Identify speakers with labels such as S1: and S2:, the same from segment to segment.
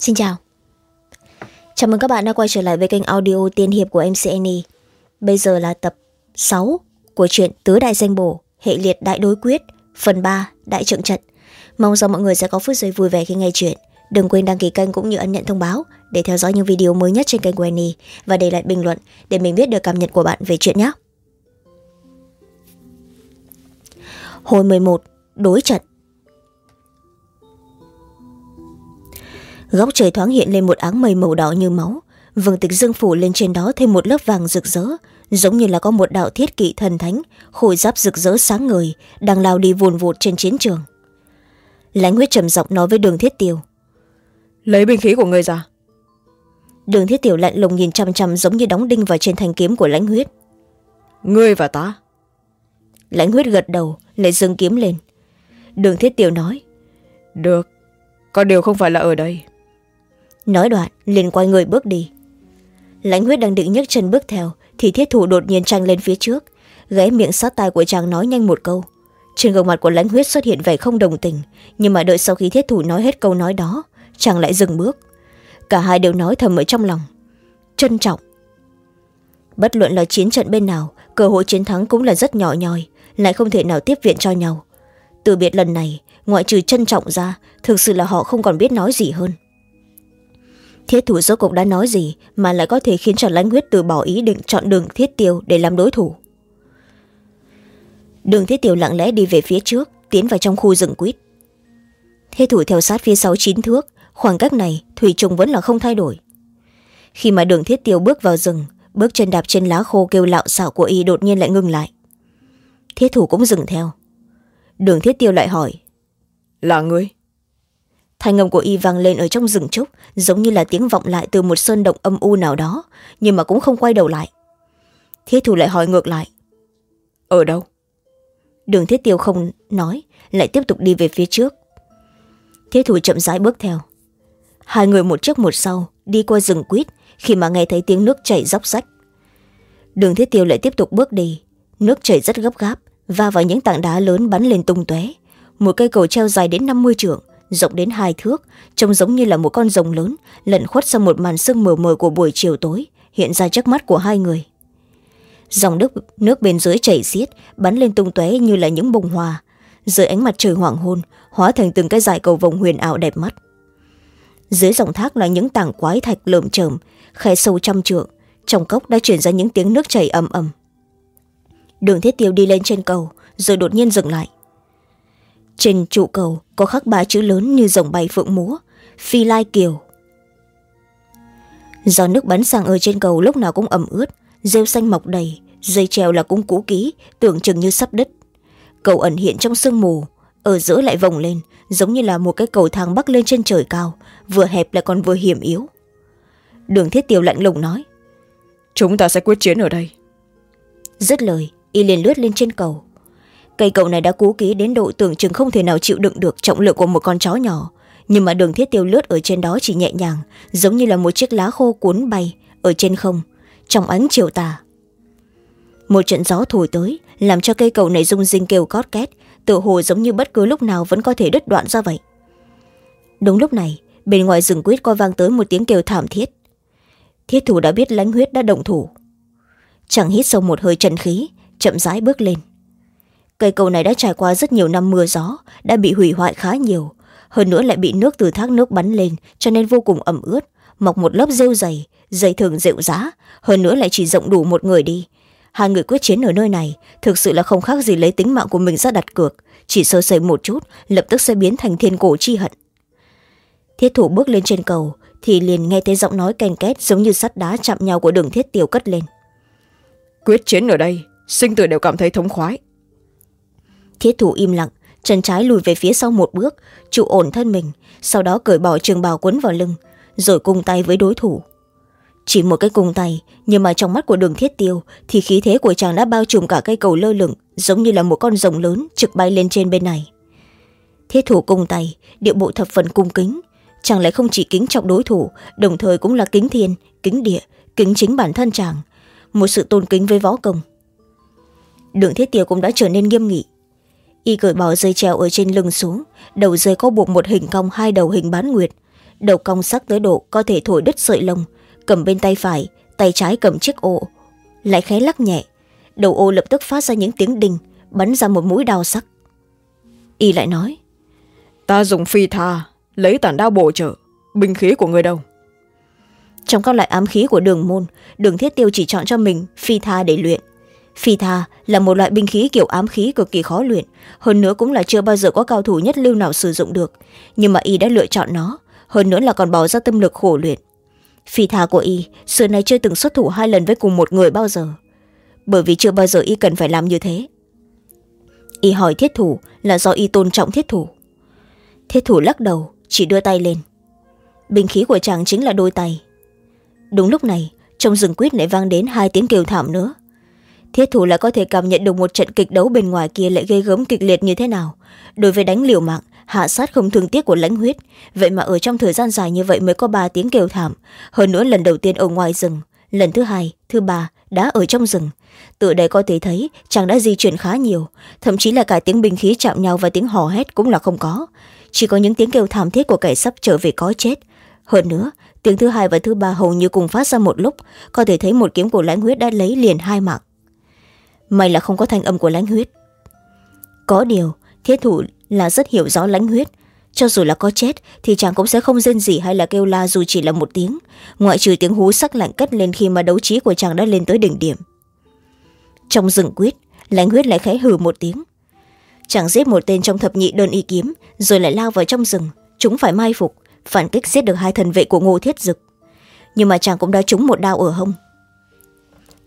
S1: Xin chào. Chào mừng các bạn đã quay trở lại với kênh audio tiên hiệp của MC Annie. Bây giờ là tập sáu của truyện Tứ Đại Danh Bổ, Hệ liệt Đại Đối Quyết, Phần ba, Đại Trượng Trận. Mong rằng mọi người sẽ có phút giây vui vẻ khi nghe chuyện. Đừng quên đăng ký kênh cũng như ấn nhận thông báo Để theo dõi những video mới nhất trên kênh của Annie. Và để lại bình luận để mình biết được cảm nhận của bạn về chuyện nhé. Hồi một, Đối trận. Góc trời thoáng hiện lên một áng mây màu đỏ như máu. Vầng tịch dương phủ lên trên đó thêm một lớp vàng rực rỡ giống như là có một đạo thiết kỵ thần thánh khôi giáp rực rỡ sáng ngời đang lao đi vùn vụt trên chiến trường. Lãnh huyết trầm giọng nói với đường thiết tiêu
S2: lấy binh khí của người ra.
S1: Đường thiết tiểu lạnh lùng nhìn chăm chăm giống như đóng đinh vào trên thanh kiếm của lãnh huyết.
S2: Ngươi và ta.
S1: Lãnh huyết gật đầu lại dâng kiếm lên. Đường thiết tiểu nói.
S2: Được có điều không phải là ở đây
S1: nói đoạn liền quay người bước đi. Lãnh huyết đang định nhấc chân bước theo thì thiết thủ đột nhiên tranh lên phía trước ghé miệng sát tai của chàng nói nhanh một câu. Trên gương mặt của lãnh huyết xuất hiện vẻ không đồng tình nhưng mà đợi sau khi thiết thủ nói hết câu nói đó chàng lại dừng bước. Cả hai đều nói thầm ở trong lòng. Trân trọng. Bất luận là chiến trận bên nào cơ hội chiến thắng cũng là rất nhỏ nhòi, lại không thể nào tiếp viện cho nhau. Từ biệt lần này ngoại trừ trân trọng ra thực sự là họ không còn biết nói gì hơn thiết thủ rốt cục đã nói gì mà lại có thể khiến cho lãnh huyết từ bỏ ý định chọn đường thiết tiêu để làm đối thủ? Đường thiết tiêu lặng lẽ đi về phía trước, tiến vào trong khu rừng quýt. Thiết thủ theo sát phía sau chín thước, khoảng cách này, thủy trùng vẫn là không thay đổi. Khi mà đường thiết tiêu bước vào rừng, bước chân đạp trên lá khô kêu lạo xạo của y đột nhiên lại ngừng lại. Thiết thủ cũng dừng theo. Đường thiết tiêu lại hỏi,
S2: là ngươi?
S1: Thanh âm của y vang lên ở trong rừng trúc giống như là tiếng vọng lại từ một sơn động âm u nào đó nhưng mà cũng không quay đầu lại. Thiết thủ lại hỏi ngược lại.
S2: Ở đâu?
S1: Đường thiết tiêu không nói lại tiếp tục đi về phía trước. Thiết thủ chậm rãi bước theo. Hai người một trước một sau đi qua rừng quýt khi mà nghe thấy tiếng nước chảy róc rách. Đường thiết tiêu lại tiếp tục bước đi. Nước chảy rất gấp gáp va vào những tảng đá lớn bắn lên tung tóe. Một cây cầu treo dài đến năm mươi trượng rộng đến hai thước, trông giống như là một con rồng lớn, lẩn khuất sau một màn sương mờ mờ của buổi chiều tối, hiện ra trước mắt của hai người. Dòng nước nước bên dưới chảy xiết, bắn lên tung tóe như là những bông hoa. Dưới ánh mặt trời hoàng hôn, hóa thành từng cái dải cầu vồng huyền ảo đẹp mắt. Dưới dòng thác là những tảng quái thạch lởm chởm, khe sâu trăm trượng, trong cốc đã chuyển ra những tiếng nước chảy ầm ầm. Đường thiết tiêu đi lên trên cầu, rồi đột nhiên dừng lại trên trụ cầu có khắc ba chữ lớn như dòng bay phượng múa phi lai kiều. Do nước bắn sang ở trên cầu lúc nào cũng ẩm ướt rêu xanh mọc đầy dây treo là cũng cũ kỹ tưởng chừng như sắp đứt. Cầu ẩn hiện trong sương mù ở giữa lại vòng lên giống như là một cái cầu thang bắc lên trên trời cao vừa hẹp lại còn vừa hiểm yếu. Đường thiết tiêu lạnh lùng nói
S2: chúng ta sẽ quyết chiến ở đây.
S1: Dứt lời y liền lướt lên trên cầu cây cầu này đã cú ký đến độ tưởng chừng không thể nào chịu đựng được trọng lượng của một con chó nhỏ. Nhưng mà đường thiết tiêu lướt ở trên đó chỉ nhẹ nhàng, giống như là một chiếc lá khô cuốn bay ở trên không, trong ánh chiều tà. Một trận gió thổi tới, làm cho cây cầu này rung rinh kêu cót két tự hồ giống như bất cứ lúc nào vẫn có thể đứt đoạn ra vậy. Đúng lúc này, bên ngoài rừng quýt có vang tới một tiếng kêu thảm thiết. Thiết thủ đã biết lãnh huyết đã động thủ. Chẳng hít sâu một hơi trần khí, chậm rãi bước lên cây cầu này đã trải qua rất nhiều năm mưa gió, đã bị hủy hoại khá nhiều. Hơn nữa lại bị nước từ thác nước bắn lên, cho nên vô cùng ẩm ướt. Mọc một lớp rêu dày dày thường rệu giá hơn nữa lại chỉ rộng đủ một người đi. Hai người quyết chiến ở nơi này, thực sự là không khác gì lấy tính mạng của mình ra đặt cược. Chỉ sơ sẩy một chút, lập tức sẽ biến thành thiên cổ chi hận. Thiết thủ bước lên trên cầu, thì liền nghe thấy giọng nói ken két giống như sắt đá chạm nhau của đường thiết tiểu cất lên.
S2: Quyết chiến ở đây, sinh tử đều cảm thấy thống khoái
S1: thiết thủ im lặng, chân trái lùi về phía sau một bước, trụ ổn thân mình, sau đó cởi bỏ trường bào quấn vào lưng, rồi cung tay với đối thủ. Chỉ một cái cung tay, nhưng mà trong mắt của đường thiết tiêu thì khí thế của chàng đã bao trùm cả cây cầu lơ lửng, giống như là một con rồng lớn trực bay lên trên bên này. Thiết thủ cung tay, điệu bộ thập phần cung kính, chàng lại không chỉ kính trọng đối thủ, đồng thời cũng là kính thiên, kính địa, kính chính bản thân chàng. Một sự tôn kính với võ công. Đường thiết tiêu cũng đã trở nên nghiêm nghị y cởi bỏ dây treo ở trên lưng xuống đầu dây có buộc một hình cong hai đầu hình bán nguyệt. Đầu cong sắc tới độ có thể thổi đứt sợi lông cầm bên tay phải tay trái cầm chiếc ô. Lại khẽ lắc nhẹ đầu ô lập tức phát ra những tiếng đinh bắn ra một mũi đao sắc. Y lại nói
S2: ta dùng phi tha lấy tản đao bổ trợ binh khí của người đâu?
S1: Trong các loại ám khí của đường môn đường thiết tiêu chỉ chọn cho mình phi tha để luyện phi tha là một loại binh khí kiểu ám khí cực kỳ khó luyện, hơn nữa cũng là chưa bao giờ có cao thủ nhất lưu nào sử dụng được. Nhưng mà y đã lựa chọn nó, hơn nữa là còn bỏ ra tâm lực khổ luyện. Phi tha của y, xưa nay chưa từng xuất thủ hai lần với cùng một người bao giờ. Bởi vì chưa bao giờ y cần phải làm như thế. Y hỏi thiết thủ là do y tôn trọng thiết thủ. Thiết thủ lắc đầu, chỉ đưa tay lên. Bình khí của chàng chính là đôi tay. Đúng lúc này, trong rừng quýt lại vang đến hai tiếng kêu thảm nữa thiết thủ lại có thể cảm nhận được một trận kịch đấu bên ngoài kia lại gây gớm kịch liệt như thế nào. Đối với đánh liều mạng, hạ sát không thương tiếc của lãnh huyết. Vậy mà ở trong thời gian dài như vậy mới có ba tiếng kêu thảm. Hơn nữa lần đầu tiên ở ngoài rừng, lần thứ hai, thứ ba đã ở trong rừng. Từ đây có thể thấy, chàng đã di chuyển khá nhiều. Thậm chí là cả tiếng binh khí chạm nhau và tiếng hò hét cũng là không có. Chỉ có những tiếng kêu thảm thiết của kẻ sắp trở về có chết. Hơn nữa, tiếng thứ hai và thứ ba hầu như cùng phát ra một lúc. Có thể thấy một kiếm của lãnh huyết đã lấy liền hai mạng may là không có thanh âm của lãnh huyết. Có điều, thiết thủ là rất hiểu rõ lãnh huyết. Cho dù là có chết, thì chàng cũng sẽ không rên gì hay là kêu la dù chỉ là một tiếng, ngoại trừ tiếng hú sắc lạnh cất lên khi mà đấu trí của chàng đã lên tới đỉnh điểm. Trong rừng quyết lãnh huyết lại khẽ hừ một tiếng. Chàng giết một tên trong thập nhị đơn y kiếm, rồi lại lao vào trong rừng. Chúng phải mai phục, phản kích giết được hai thần vệ của ngô thiết dực. Nhưng mà chàng cũng đã trúng một đao ở hông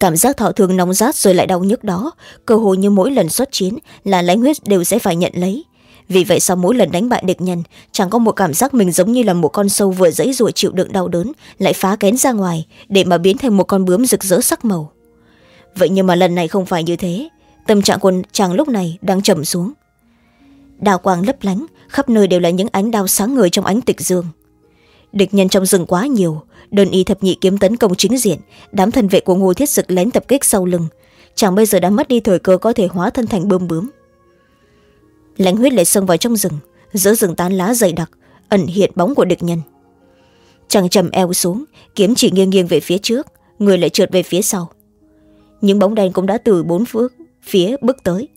S1: cảm giác thọ thường nóng rát rồi lại đau nhức đó. Cơ hồ như mỗi lần xuất chiến là lãnh huyết đều sẽ phải nhận lấy. Vì vậy sau mỗi lần đánh bại địch nhân, chẳng có một cảm giác mình giống như là một con sâu vừa dãy ruổi chịu đựng đau đớn, lại phá kén ra ngoài để mà biến thành một con bướm rực rỡ sắc màu. Vậy nhưng mà lần này không phải như thế. Tâm trạng của chàng lúc này đang trầm xuống. Đào quang lấp lánh, khắp nơi đều là những ánh đao sáng ngời trong ánh tịch dương địch nhân trong rừng quá nhiều. Đơn y thập nhị kiếm tấn công chính diện. Đám thân vệ của ngô thiết Sực lén tập kích sau lưng. Chàng bây giờ đã mất đi thời cơ có thể hóa thân thành bơm bướm. Lãnh huyết lại xông vào trong rừng. Giữa rừng tán lá dày đặc, ẩn hiện bóng của địch nhân. Chàng trầm eo xuống, kiếm chỉ nghiêng nghiêng về phía trước, người lại trượt về phía sau. Những bóng đen cũng đã từ bốn phước phía bước tới.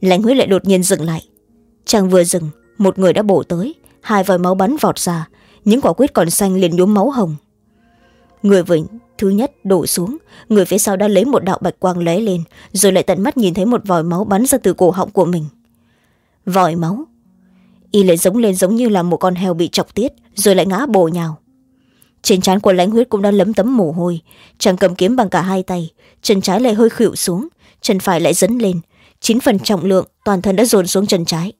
S1: Lãnh huyết lại đột nhiên dừng lại. Chàng vừa dừng, một người đã bổ tới, hai vòi máu bắn vọt ra những quả quyết còn xanh liền nhuốm máu hồng. Người vừa thứ nhất, đổ xuống. Người phía sau đã lấy một đạo bạch quang lóe lên, rồi lại tận mắt nhìn thấy một vòi máu bắn ra từ cổ họng của mình. Vòi máu. Y lại giống lên giống như là một con heo bị chọc tiết, rồi lại ngã bổ nhào. Trên trán của lãnh huyết cũng đã lấm tấm mồ hôi, chàng cầm kiếm bằng cả hai tay, chân trái lại hơi khuỵu xuống, chân phải lại dấn lên. Chín phần trọng lượng toàn thân đã dồn xuống chân trái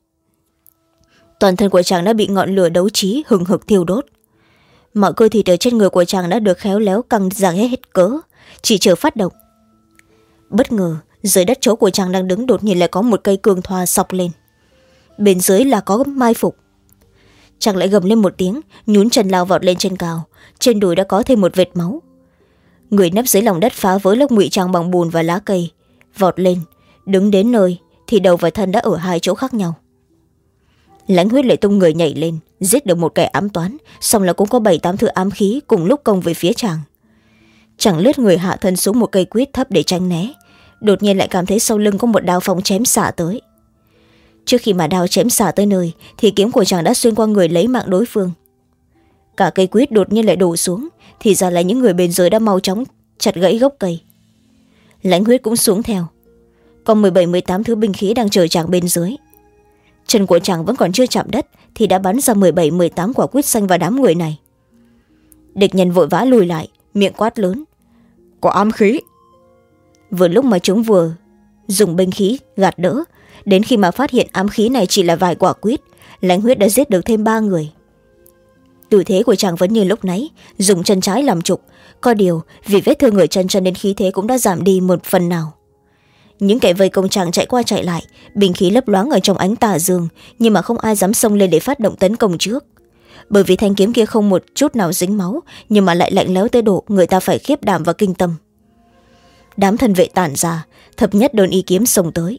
S1: toàn thân của chàng đã bị ngọn lửa đấu trí, hừng hực thiêu đốt. Mọi cơ thịt ở trên người của chàng đã được khéo léo căng ra hết cỡ, chỉ chờ phát động. Bất ngờ, dưới đất chỗ của chàng đang đứng đột nhiên lại có một cây cường thoa sọc lên. Bên dưới là có mai phục. Chàng lại gầm lên một tiếng, nhún chân lao vọt lên trên cao. Trên đùi đã có thêm một vệt máu. Người nấp dưới lòng đất phá vỡ lớp ngụy trang bằng bùn và lá cây, vọt lên. Đứng đến nơi thì đầu và thân đã ở hai chỗ khác nhau lãnh huyết lại tung người nhảy lên, giết được một kẻ ám toán, xong là cũng có bảy tám thứ ám khí cùng lúc công về phía chàng. Chàng lướt người hạ thân xuống một cây quýt thấp để tranh né, đột nhiên lại cảm thấy sau lưng có một đao phong chém xả tới. Trước khi mà đao chém xả tới nơi, thì kiếm của chàng đã xuyên qua người lấy mạng đối phương. Cả cây quýt đột nhiên lại đổ xuống, thì ra là những người bên dưới đã mau chóng chặt gãy gốc cây. Lãnh huyết cũng xuống theo. Còn m bảy m tám thứ binh khí đang chờ chàng bên dưới chân của chàng vẫn còn chưa chạm đất thì đã bắn ra m bảy m tám quả quýt xanh vào đám người này. Địch nhân vội vã lùi lại miệng quát lớn.
S2: Có ám khí.
S1: Vừa lúc mà chúng vừa dùng binh khí gạt đỡ đến khi mà phát hiện ám khí này chỉ là vài quả quýt lãnh huyết đã giết được thêm ba người. Tư thế của chàng vẫn như lúc nãy dùng chân trái làm trục. Có điều vì vết thương ở chân cho nên khí thế cũng đã giảm đi một phần nào những kẻ vây công chàng chạy qua chạy lại bình khí lấp loáng ở trong ánh tà dương, nhưng mà không ai dám xông lên để phát động tấn công trước. Bởi vì thanh kiếm kia không một chút nào dính máu, nhưng mà lại lạnh lẽo tới độ người ta phải khiếp đảm và kinh tâm. Đám thân vệ tản ra, thập nhất đồn y kiếm xông tới.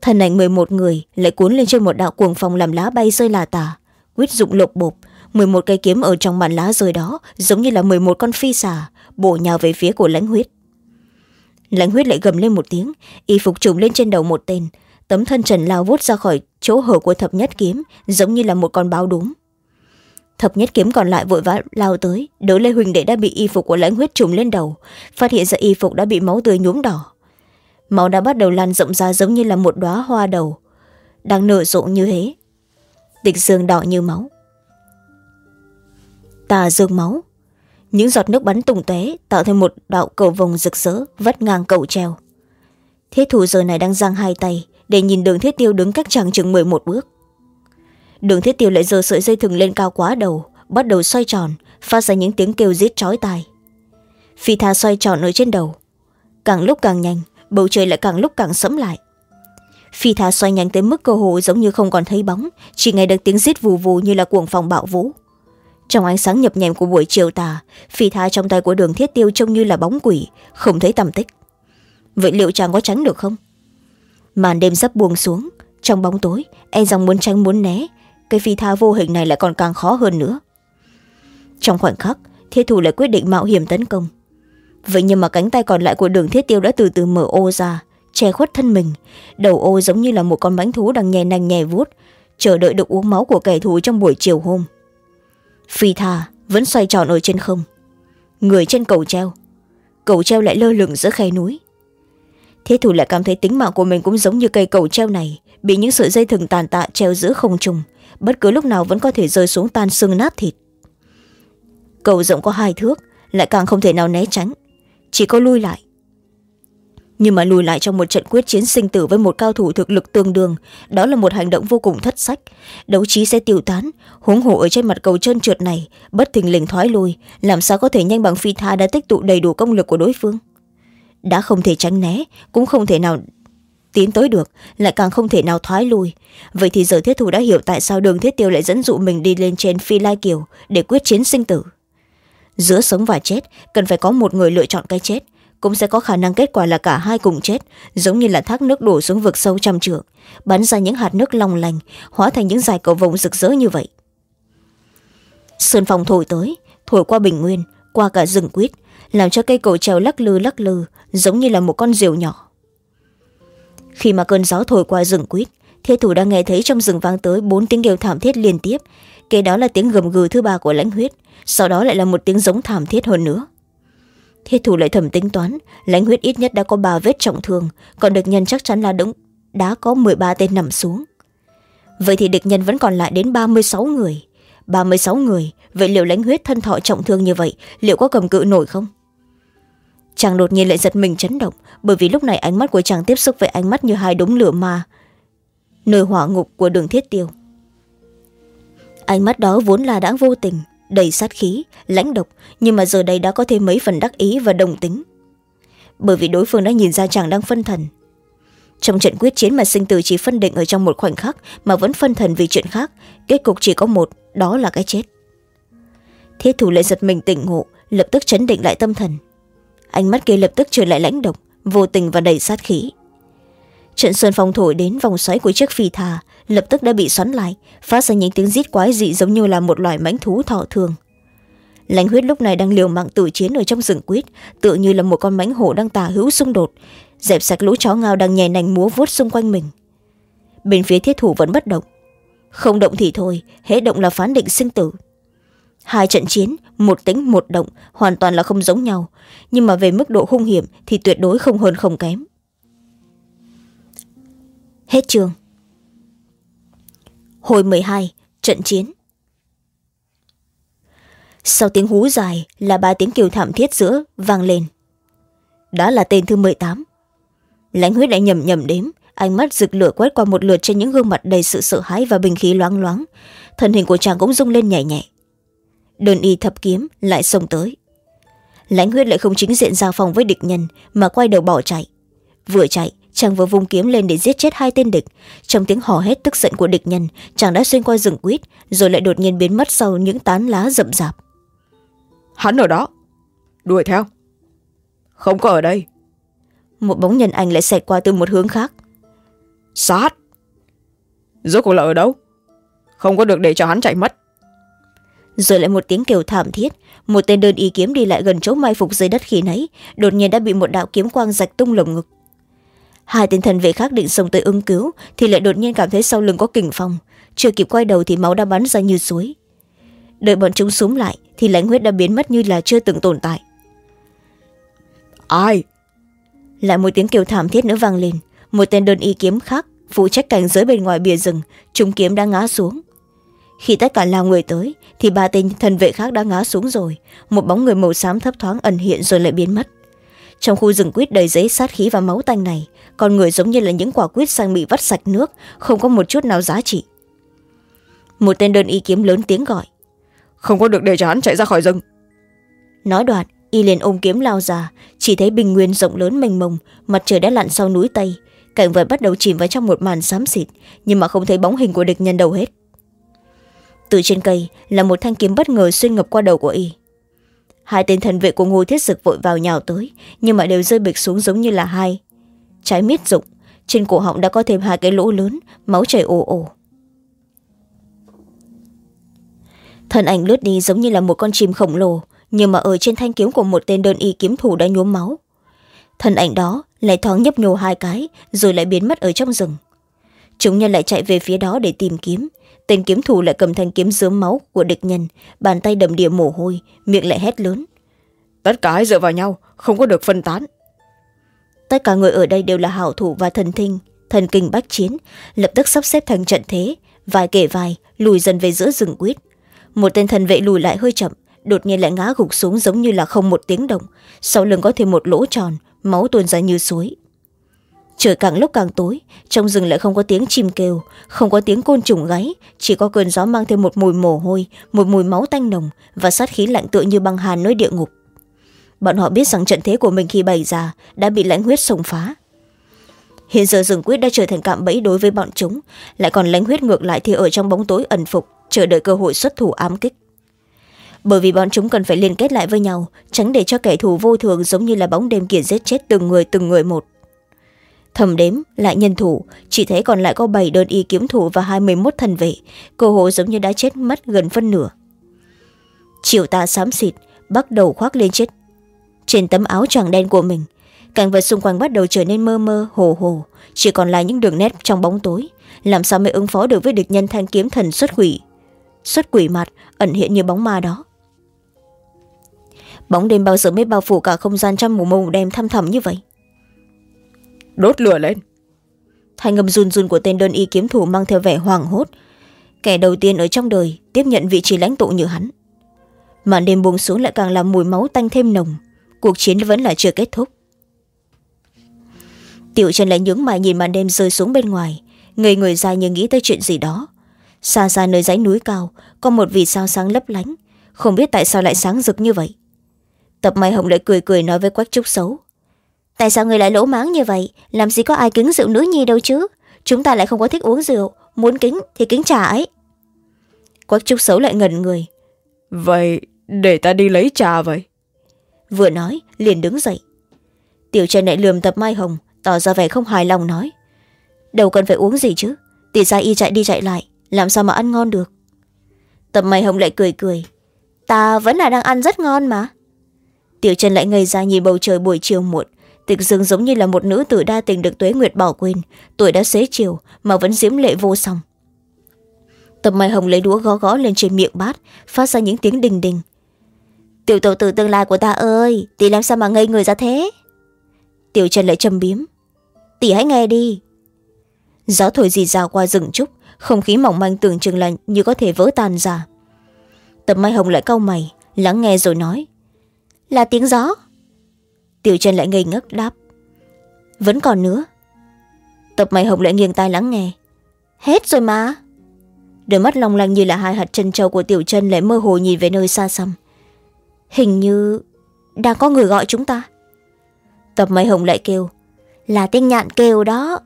S1: Thân ảnh m một người lại cuốn lên trên một đạo cuồng phong làm lá bay rơi là tả quýt dụng lục bộp. mười một cây kiếm ở trong màn lá rơi đó giống như là mười một con phi xà, bổ nhào về phía của lãnh huyết lãnh huyết lại gầm lên một tiếng, y phục trùm lên trên đầu một tên. Tấm thân trần lao vút ra khỏi chỗ hở của thập nhất kiếm, giống như là một con báo đúng thập nhất kiếm còn lại vội vã lao tới, đỡ lê huỳnh đệ đã bị y phục của lãnh huyết trùm lên đầu, phát hiện ra y phục đã bị máu tươi nhuốm đỏ. Máu đã bắt đầu lan rộng ra giống như là một đoá hoa đầu, đang nở rộ như thế tịch dương đỏ như máu. Tà dương máu những giọt nước bắn tung tóe, tạo thành một đạo cầu vồng rực rỡ, vắt ngang cầu treo. Thiết thủ giờ này đang giang hai tay, để nhìn đường thiết tiêu đứng cách chẳng chừng mười một bước. Đường thiết tiêu lại giơ sợi dây thừng lên cao quá đầu, bắt đầu xoay tròn, phát ra những tiếng kêu rít chói tai. Phi tha xoay tròn ở trên đầu. Càng lúc càng nhanh, bầu trời lại càng lúc càng sẫm lại. Phi tha xoay nhanh tới mức cơ hồ giống như không còn thấy bóng, chỉ nghe được tiếng rít vù vù như là cuồng phòng bạo vũ trong ánh sáng nhập nhèm của buổi chiều tà, phi tha trong tay của đường thiết tiêu trông như là bóng quỷ, không thấy tầm tích. Vậy liệu chàng có tránh được không? Màn đêm sắp buông xuống, trong bóng tối e rằng muốn tránh muốn né, cái phi tha vô hình này lại còn càng khó hơn nữa. Trong khoảnh khắc, thiết thủ lại quyết định mạo hiểm tấn công. Vậy nhưng mà cánh tay còn lại của đường thiết tiêu đã từ từ mở ô ra, che khuất thân mình. Đầu ô giống như là một con bánh thú đang nhè nành nhè vuốt, chờ đợi được uống máu của kẻ thù trong buổi chiều hôm phi tha vẫn xoay tròn ở trên không. Người trên cầu treo. Cầu treo lại lơ lửng giữa khe núi. Thế thủ lại cảm thấy tính mạng của mình cũng giống như cây cầu treo này, bị những sợi dây thừng tàn tạ treo giữa không trùng bất cứ lúc nào vẫn có thể rơi xuống tan xương nát thịt. Cầu rộng có hai thước, lại càng không thể nào né tránh. Chỉ có lui lại nhưng mà lùi lại trong một trận quyết chiến sinh tử với một cao thủ thực lực tương đương, đó là một hành động vô cùng thất sách. Đấu trí sẽ tiêu tán, huống hồ ở trên mặt cầu trơn trượt này, bất thình lình thoái lui làm sao có thể nhanh bằng phi tha đã tích tụ đầy đủ công lực của đối phương. Đã không thể tránh né, cũng không thể nào tiến tới được, lại càng không thể nào thoái lui vậy thì giờ thiết thủ đã hiểu tại sao đường thiết tiêu lại dẫn dụ mình đi lên trên phi lai kiều để quyết chiến sinh tử. Giữa sống và chết, cần phải có một người lựa chọn cái chết cũng sẽ có khả năng kết quả là cả hai cùng chết, giống như là thác nước đổ xuống vực sâu trăm trượng, bắn ra những hạt nước long lành hóa thành những dải cầu vồng rực rỡ như vậy. Sơn phòng thổi tới, thổi qua bình nguyên, qua cả rừng quýt, làm cho cây cầu treo lắc lư lắc lư, giống như là một con diều nhỏ. Khi mà cơn gió thổi qua rừng quýt, thiết thủ đang nghe thấy trong rừng vang tới bốn tiếng kêu thảm thiết liên tiếp, kế đó là tiếng gầm gừ thứ ba của lãnh huyết, sau đó lại là một tiếng giống thảm thiết hơn nữa thiết thủ lại thẩm tính toán, lãnh huyết ít nhất đã có ba vết trọng thương, còn địch nhân chắc chắn là đúng đã có m ba tên nằm xuống. Vậy thì địch nhân vẫn còn lại đến ba mươi sáu người. ba mươi sáu người, vậy liệu lãnh huyết thân thọ trọng thương như vậy, liệu có cầm cự nổi không? Chàng đột nhiên lại giật mình chấn động, bởi vì lúc này ánh mắt của chàng tiếp xúc với ánh mắt như hai đống lửa ma, nơi hỏa ngục của đường thiết tiêu. Ánh mắt đó vốn là đã vô tình đầy sát khí, lãnh độc, nhưng mà giờ đây đã có thêm mấy phần đắc ý và đồng tính. Bởi vì đối phương đã nhìn ra chàng đang phân thần. Trong trận quyết chiến mà sinh tử chỉ phân định ở trong một khoảnh khắc, mà vẫn phân thần vì chuyện khác, kết cục chỉ có một, đó là cái chết. Thiết thủ lại giật mình tỉnh ngộ, lập tức chấn định lại tâm thần. Ánh mắt kia lập tức trở lại lãnh độc, vô tình và đầy sát khí trận sơn phong thổi đến vòng xoáy của chiếc phi thà, lập tức đã bị xoắn lại phát ra những tiếng rít quái dị giống như là một loài mãnh thú thọ thường. Lãnh huyết lúc này đang liều mạng tử chiến ở trong rừng quýt, tựa như là một con mãnh hổ đang tà hữu xung đột, dẹp sạch lũ chó ngao đang nhè nành múa vuốt xung quanh mình. Bên phía thiết thủ vẫn bất động. Không động thì thôi, hễ động là phán định sinh tử. Hai trận chiến, một tính một động, hoàn toàn là không giống nhau, nhưng mà về mức độ hung hiểm thì tuyệt đối không hơn không kém hết chương. Hồi m hai, trận chiến. Sau tiếng hú dài là ba tiếng kiều thảm thiết giữa vang lên. Đó là tên thứ m tám. Lãnh huyết đã nhầm nhầm đếm, ánh mắt rực lửa quét qua một lượt trên những gương mặt đầy sự sợ hãi và bình khí loáng loáng. Thân hình của chàng cũng rung lên nhẹ nhẹ. Đơn y thập kiếm lại xông tới. Lãnh huyết lại không chính diện giao phòng với địch nhân, mà quay đầu bỏ chạy. Vừa chạy chàng vừa vùng kiếm lên để giết chết hai tên địch. Trong tiếng hò hét tức giận của địch nhân chàng đã xuyên qua rừng quýt rồi lại đột nhiên biến mất sau những tán lá rậm rạp.
S2: Hắn ở đó. Đuổi theo. Không có ở đây.
S1: Một bóng nhân ảnh lại xẹt qua từ một hướng khác.
S2: Sát. Rốt cuộc là ở đâu? Không có được để cho hắn chạy mất.
S1: Rồi lại một tiếng kêu thảm thiết. Một tên đơn y kiếm đi lại gần chỗ mai phục dưới đất khi nấy đột nhiên đã bị một đạo kiếm quang rạch tung lồng ngực hai tên thần vệ khác định xông tới ứng cứu thì lại đột nhiên cảm thấy sau lưng có kình phong. Chưa kịp quay đầu thì máu đã bắn ra như suối. Đợi bọn chúng súng lại thì lãnh huyết đã biến mất như là chưa từng tồn tại.
S2: Ai?
S1: Lại một tiếng kêu thảm thiết nữa vang lên. Một tên đơn y kiếm khác phụ trách cảnh giới bên ngoài bìa rừng trung kiếm đã ngã xuống. Khi tất cả lao người tới thì ba tên thần vệ khác đã ngã xuống rồi. Một bóng người màu xám thấp thoáng ẩn hiện rồi lại biến mất trong khu rừng quýt đầy giấy sát khí và máu tanh này con người giống như là những quả quýt sang bị vắt sạch nước không có một chút nào giá trị. Một tên đơn y kiếm lớn tiếng gọi.
S2: Không có được để cho hắn chạy ra khỏi rừng.
S1: Nói đoạn y liền ôm kiếm lao ra chỉ thấy bình nguyên rộng lớn mênh mông mặt trời đã lặn sau núi tây cảnh vật bắt đầu chìm vào trong một màn xám xịt nhưng mà không thấy bóng hình của địch nhân đâu hết. Từ trên cây là một thanh kiếm bất ngờ xuyên ngập qua đầu của y hai tên thần vệ của ngô thiết dực vội vào nhào tới, nhưng mà đều rơi bịch xuống giống như là hai. Trái miết rụng, trên cổ họng đã có thêm hai cái lỗ lớn, máu chảy ồ ồ. Thân ảnh lướt đi giống như là một con chim khổng lồ, nhưng mà ở trên thanh kiếm của một tên đơn y kiếm thủ đã nhuốm máu. Thân ảnh đó lại thoáng nhấp nhô hai cái, rồi lại biến mất ở trong rừng. Chúng nhân lại chạy về phía đó để tìm kiếm tên kiếm thủ lại cầm thanh kiếm dớm máu của địch nhân. Bàn tay đầm đìa mồ hôi miệng lại hét lớn.
S2: Tất cả hãy dựa vào nhau không có được phân tán.
S1: Tất cả người ở đây đều là hảo thủ và thần thinh thần kinh bách chiến lập tức sắp xếp thành trận thế vài kể vài lùi dần về giữa rừng quýt. Một tên thần vệ lùi lại hơi chậm đột nhiên lại ngã gục xuống giống như là không một tiếng động. Sau lưng có thêm một lỗ tròn máu tuôn ra như suối trời càng lúc càng tối, trong rừng lại không có tiếng chim kêu, không có tiếng côn trùng gáy, chỉ có cơn gió mang thêm một mùi mồ hôi, một mùi máu tanh nồng và sát khí lạnh tựa như băng hàn nơi địa ngục. Bọn họ biết rằng trận thế của mình khi bày ra đã bị lãnh huyết xông phá. Hiện giờ rừng quyết đã trở thành cạm bẫy đối với bọn chúng, lại còn lãnh huyết ngược lại thì ở trong bóng tối ẩn phục, chờ đợi cơ hội xuất thủ ám kích. Bởi vì bọn chúng cần phải liên kết lại với nhau, tránh để cho kẻ thù vô thường giống như là bóng đêm kiển giết chết từng người từng người một thầm đếm, lại nhân thủ. Chỉ thấy còn lại có bảy đơn y kiếm thủ và hai mươi một thần vệ. Cơ hồ giống như đã chết mất gần phân nửa. Chiều ta xám xịt, bắt đầu khoác lên chết. Trên tấm áo choàng đen của mình, cảnh vật xung quanh bắt đầu trở nên mơ mơ, hồ hồ. Chỉ còn lại những đường nét trong bóng tối. Làm sao mới ứng phó được với địch nhân thanh kiếm thần xuất quỷ? Xuất quỷ mặt, ẩn hiện như bóng ma đó. Bóng đêm bao giờ mới bao phủ cả không gian trong mù màu đêm thăm thẳm như vậy?
S2: Đốt lửa lên.
S1: Thanh âm run run của tên đơn y kiếm thủ mang theo vẻ hoảng hốt. Kẻ đầu tiên ở trong đời tiếp nhận vị trí lãnh tụ như hắn. Màn đêm buông xuống lại càng làm mùi máu tanh thêm nồng. Cuộc chiến vẫn là chưa kết thúc. Tiểu trần lại nhướng mày nhìn màn đêm rơi xuống bên ngoài người người ra như nghĩ tới chuyện gì đó. Xa xa nơi dãy núi cao, có một vì sao sáng lấp lánh. Không biết tại sao lại sáng rực như vậy. Tập mai hồng lại cười cười nói với quách trúc xấu tại sao người lại lỗ máng như vậy? Làm gì có ai kính rượu nữ nhi đâu chứ? Chúng ta lại không có thích uống rượu. Muốn kính thì kính trà ấy. Quách trúc xấu lại ngẩn người.
S2: Vậy để ta đi lấy trà vậy.
S1: Vừa nói liền đứng dậy. Tiểu trần lại lườm tập mai hồng tỏ ra vẻ không hài lòng nói. Đâu cần phải uống gì chứ? Tỷ ra y chạy đi chạy lại làm sao mà ăn ngon được? Tập mai hồng lại cười cười. Ta vẫn là đang ăn rất ngon mà. Tiểu trần lại ngây ra nhìn bầu trời buổi chiều muộn tịch dương giống như là một nữ tử đa tình được tuế nguyệt bỏ quên. Tuổi đã xế chiều, mà vẫn diễm lệ vô song. Tập mai hồng lấy đũa gõ gõ lên trên miệng bát, phát ra những tiếng đình đình. Tiểu tổ tử tương lai của ta ơi, tỷ làm sao mà ngây người ra thế? Tiểu trần lại châm biếm. Tỷ hãy nghe đi. Gió thổi dì rào qua rừng trúc, không khí mỏng manh tưởng chừng là như có thể vỡ tan ra. Tập mai hồng lại cau mày, lắng nghe rồi nói. Là tiếng gió tiểu trần lại ngây ngất đáp. Vẫn còn nữa. Tập mai hồng lại nghiêng tai lắng nghe. Hết rồi mà. Đôi mắt long lanh như là hai hạt chân trâu của tiểu chân lại mơ hồ nhìn về nơi xa xăm. Hình như đang có người gọi chúng ta. Tập mai hồng lại kêu, là tiếng nhạn kêu đó.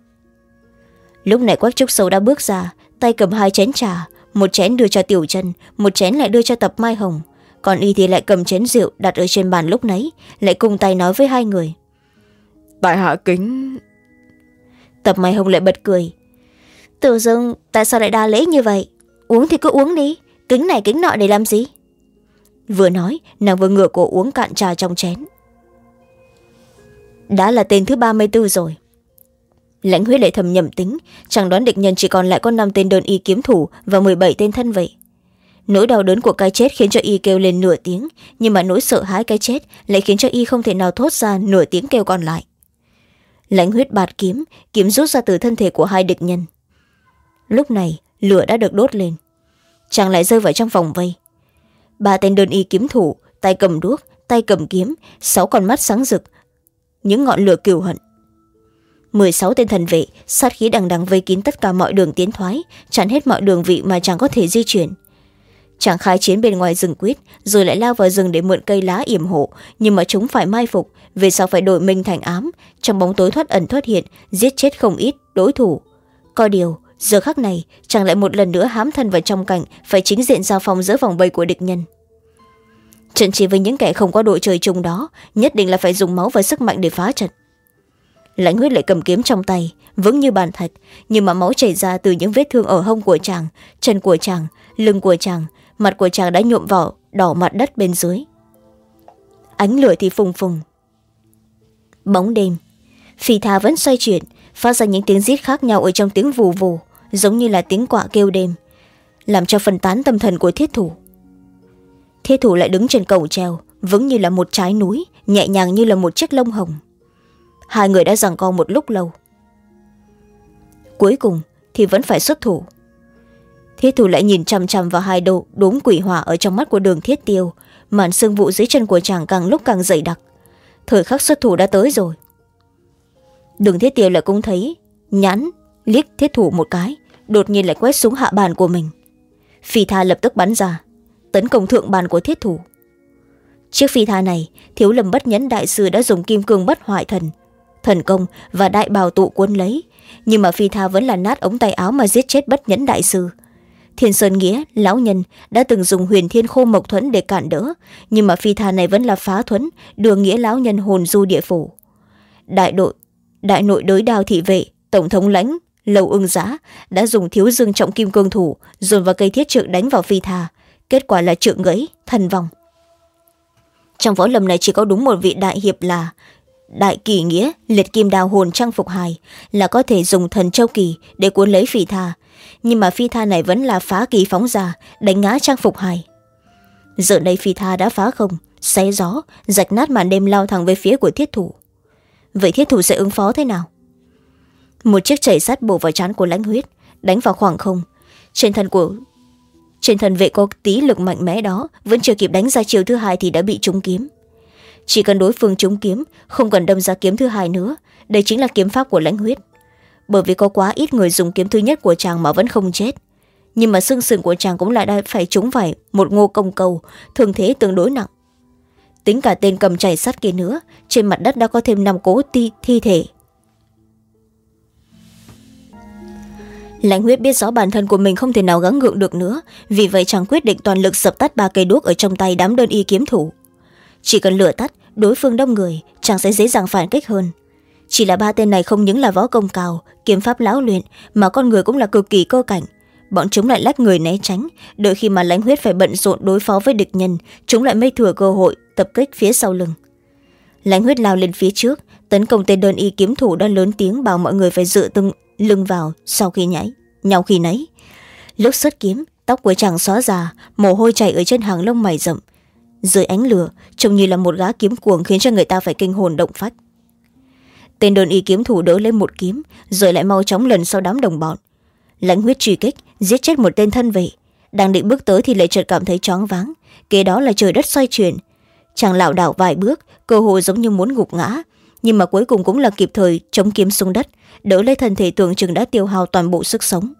S1: Lúc này quách trúc sâu đã bước ra, tay cầm hai chén trà, một chén đưa cho tiểu chân một chén lại đưa cho tập mai hồng còn y thì lại cầm chén rượu đặt ở trên bàn lúc nấy lại cùng tay nói với hai người.
S2: Tại hạ kính.
S1: Tập mai hồng lại bật cười. Tự dưng tại sao lại đa lễ như vậy? Uống thì cứ uống đi kính này kính nọ để làm gì? Vừa nói nàng vừa ngửa cổ uống cạn trà trong chén. Đã là tên thứ ba mươi b rồi. Lãnh huyết lại thầm nhầm tính chẳng đoán địch nhân chỉ còn lại có năm tên đơn y kiếm thủ và m bảy tên thân vệ nỗi đau đớn của cái chết khiến cho y kêu lên nửa tiếng, nhưng mà nỗi sợ hãi cái chết lại khiến cho y không thể nào thốt ra nửa tiếng kêu còn lại. Lãnh huyết bạt kiếm kiếm rút ra từ thân thể của hai địch nhân. Lúc này, lửa đã được đốt lên. Chàng lại rơi vào trong vòng vây. Ba tên đơn y kiếm thủ, tay cầm đuốc, tay cầm kiếm, sáu con mắt sáng rực, những ngọn lửa cừu hận. Mười sáu tên thần vệ, sát khí đằng đằng vây kín tất cả mọi đường tiến thoái, chặn hết mọi đường vị mà chàng có thể di chuyển chàng khai chiến bên ngoài rừng quyết rồi lại lao vào rừng để mượn cây lá yểm hộ. Nhưng mà chúng phải mai phục, về sau phải đổi mình thành ám. Trong bóng tối thoát ẩn thoát hiện, giết chết không ít đối thủ. Có điều, giờ khắc này chàng lại một lần nữa hám thân vào trong cảnh phải chính diện giao phòng giữa vòng vây của địch nhân. Trận chỉ với những kẻ không có đội trời chung đó, nhất định là phải dùng máu và sức mạnh để phá trận. Lãnh huyết lại cầm kiếm trong tay, vững như bàn thạch. Nhưng mà máu chảy ra từ những vết thương ở hông của chàng, chân của chàng, lưng của chàng mặt của chàng đã nhuộm vào đỏ mặt đất bên dưới. Ánh lửa thì phùng phùng. Bóng đêm, phi thà vẫn xoay chuyển, phát ra những tiếng rít khác nhau ở trong tiếng vù vù, giống như là tiếng quạ kêu đêm, làm cho phân tán tâm thần của thiết thủ. Thiết thủ lại đứng trên cầu treo, vững như là một trái núi, nhẹ nhàng như là một chiếc lông hồng. Hai người đã giằng co một lúc lâu. Cuối cùng thì vẫn phải xuất thủ thiết thủ lại nhìn chằm chằm vào hai độ đốm quỷ hỏa ở trong mắt của đường thiết tiêu. Màn sương vụ dưới chân của chàng càng lúc càng dày đặc. Thời khắc xuất thủ đã tới rồi. Đường thiết tiêu lại cũng thấy, nhãn, liếc thiết thủ một cái, đột nhiên lại quét xuống hạ bàn của mình. Phi tha lập tức bắn ra, tấn công thượng bàn của thiết thủ. Chiếc phi tha này, thiếu lầm bất nhẫn đại sư đã dùng kim cương bất hoại thần thần công và đại bào tụ quân lấy. Nhưng mà phi tha vẫn là nát ống tay áo mà giết chết bất nhẫn đại sư thiên sơn nghĩa, lão nhân, đã từng dùng huyền thiên khô mộc thuẫn để cản đỡ, nhưng mà phi thà này vẫn là phá thuẫn, đưa nghĩa lão nhân hồn du địa phủ. Đại đội, đại nội đối đao thị vệ, tổng thống lãnh, lầu ưng giã đã dùng thiếu dương trọng kim cương thủ, dồn vào cây thiết trượng đánh vào phi thà kết quả là trượng gãy thần vong. Trong võ lâm này chỉ có đúng một vị đại hiệp là đại kỳ nghĩa, liệt kim đào hồn trang phục hài, là có thể dùng thần châu kỳ để cuốn lấy phi thà nhưng mà phi tha này vẫn là phá kỳ phóng ra, đánh ngã trang phục hài. Giờ đây phi tha đã phá không, xé gió, rạch nát màn đêm lao thẳng về phía của thiết thủ. Vậy thiết thủ sẽ ứng phó thế nào? Một chiếc chảy sắt bổ vào trán của lãnh huyết, đánh vào khoảng không. Trên thân của, trên thân vệ có tí lực mạnh mẽ đó, vẫn chưa kịp đánh ra chiều thứ hai thì đã bị trúng kiếm. Chỉ cần đối phương trúng kiếm, không cần đâm ra kiếm thứ hai nữa, đây chính là kiếm pháp của lãnh huyết bởi vì có quá ít người dùng kiếm thứ nhất của chàng mà vẫn không chết. Nhưng mà xương sườn của chàng cũng lại đã phải trúng phải một ngô công cầu thường thế tương đối nặng. Tính cả tên cầm chảy sắt kia nữa trên mặt đất đã có thêm năm cố ti, thi thể. Lãnh huyết biết rõ bản thân của mình không thể nào gắng gượng được nữa vì vậy chàng quyết định toàn lực dập tắt ba cây đuốc ở trong tay đám đơn y kiếm thủ. Chỉ cần lửa tắt đối phương đông người chàng sẽ dễ dàng phản kích hơn chỉ là ba tên này không những là võ công cao, kiếm pháp lão luyện, mà con người cũng là cực kỳ cơ cảnh. Bọn chúng lại lách người né tránh, đợi khi mà lãnh huyết phải bận rộn đối phó với địch nhân, chúng lại mây thừa cơ hội tập kích phía sau lưng. Lãnh huyết lao lên phía trước, tấn công tên đơn y kiếm thủ đã lớn tiếng bảo mọi người phải dựa từng lưng vào sau khi nhảy, nhau khi nấy. Lúc xuất kiếm, tóc của chàng xóa già, mồ hôi chảy ở trên hàng lông mày rậm. Dưới ánh lửa, trông như là một gã kiếm cuồng khiến cho người ta phải kinh hồn động phách tên đơn y kiếm thủ đỡ lên một kiếm, rồi lại mau chóng lần sau đám đồng bọn. Lãnh huyết truy kích, giết chết một tên thân vệ. Đang định bước tới thì lại chợt cảm thấy choáng váng, kế đó là trời đất xoay chuyển. Chàng lảo đảo vài bước, cơ hồ giống như muốn gục ngã, nhưng mà cuối cùng cũng là kịp thời chống kiếm xuống đất, đỡ lấy thân thể tưởng chừng đã tiêu hao toàn bộ sức sống.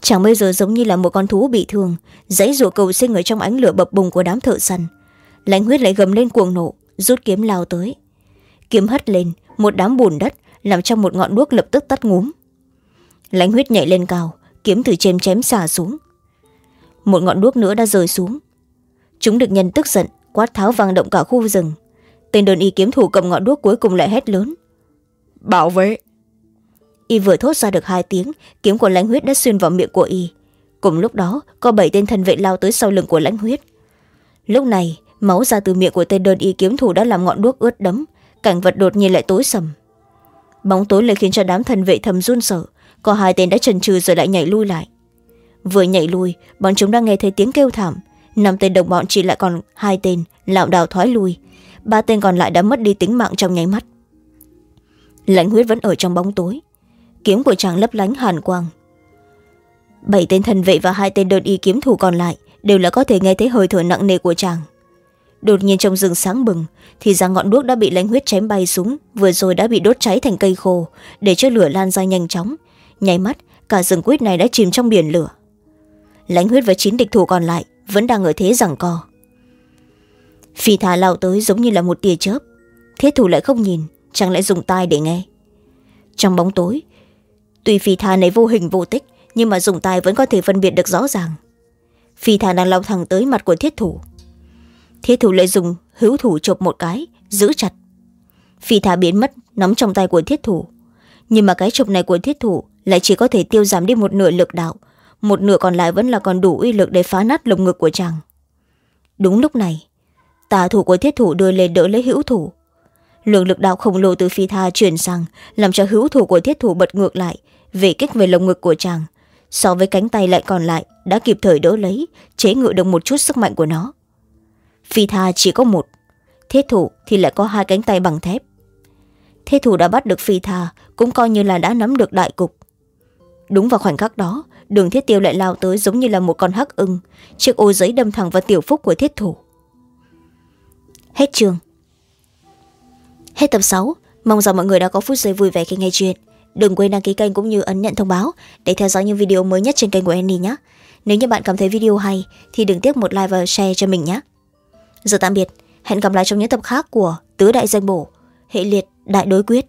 S1: Chàng bây giờ giống như là một con thú bị thương, dãy rụa cầu sinh ở trong ánh lửa bập bùng của đám thợ săn. Lãnh huyết lại gầm lên cuồng nộ, rút kiếm lao tới. Kiếm hất lên một đám bùn đất làm cho một ngọn đuốc lập tức tắt ngúm. Lãnh huyết nhảy lên cao kiếm từ trên chém xả xuống. Một ngọn đuốc nữa đã rơi xuống. Chúng được nhân tức giận quát tháo vang động cả khu rừng. Tên đơn y kiếm thủ cầm ngọn đuốc cuối cùng lại hét lớn.
S2: Bảo vệ.
S1: Y vừa thốt ra được hai tiếng kiếm của lãnh huyết đã xuyên vào miệng của y. Cùng lúc đó có bảy tên thân vệ lao tới sau lưng của lãnh huyết. Lúc này máu ra từ miệng của tên đơn y kiếm thủ đã làm ngọn đuốc ướt đấm cảnh vật đột nhiên lại tối sầm. Bóng tối lại khiến cho đám thần vệ thầm run sợ, có hai tên đã trần trừ rồi lại nhảy lui lại. Vừa nhảy lui, bọn chúng đang nghe thấy tiếng kêu thảm, năm tên đồng bọn chỉ lại còn hai tên lạo đảo thoái lui, ba tên còn lại đã mất đi tính mạng trong nháy mắt. Lãnh huyết vẫn ở trong bóng tối, kiếm của chàng lấp lánh hàn quang. Bảy tên thần vệ và hai tên đơn y kiếm thủ còn lại đều là có thể nghe thấy hơi thở nặng nề của chàng đột nhiên trong rừng sáng bừng, thì ra ngọn đuốc đã bị lãnh huyết chém bay xuống, vừa rồi đã bị đốt cháy thành cây khô. Để cho lửa lan ra nhanh chóng, nháy mắt, cả rừng quýt này đã chìm trong biển lửa. Lãnh huyết và chín địch thủ còn lại vẫn đang ở thế rằng co. Phi thà lao tới giống như là một tia chớp. Thiết thủ lại không nhìn, chẳng lẽ dùng tai để nghe? Trong bóng tối, tuy phi thà này vô hình vô tích, nhưng mà dùng tai vẫn có thể phân biệt được rõ ràng. Phi thà đang lao thẳng tới mặt của thiết thủ thiết thủ lại dùng hữu thủ chộp một cái, giữ chặt. Phi thả biến mất, nắm trong tay của thiết thủ. Nhưng mà cái chụp này của thiết thủ lại chỉ có thể tiêu giảm đi một nửa lực đạo. Một nửa còn lại vẫn là còn đủ uy lực để phá nát lồng ngực của chàng. Đúng lúc này, tà thủ của thiết thủ đưa lên đỡ lấy hữu thủ. Lượng lực đạo khổng lồ từ phi tha chuyển sang, làm cho hữu thủ của thiết thủ bật ngược lại, về kích về lồng ngực của chàng. So với cánh tay lại còn lại, đã kịp thời đỡ lấy, chế ngự được một chút sức mạnh của nó phi tha chỉ có một. Thế thủ thì lại có hai cánh tay bằng thép. Thế thủ đã bắt được phi tha, cũng coi như là đã nắm được đại cục. Đúng vào khoảnh khắc đó, đường thiết tiêu lại lao tới giống như là một con hắc ưng. Chiếc ô giấy đâm thẳng vào tiểu phúc của thiết thủ. Hết chương. Hết tập sáu. Mong rằng mọi người đã có phút giây vui vẻ khi nghe chuyện. Đừng quên đăng ký kênh cũng như ấn nhận thông báo để theo dõi những video mới nhất trên kênh của Annie nhé. Nếu như bạn cảm thấy video hay thì đừng tiếc một like và share cho mình nhé giờ tạm biệt. Hẹn gặp lại trong những tập khác của tứ đại danh bổ, hệ liệt đại đối quyết.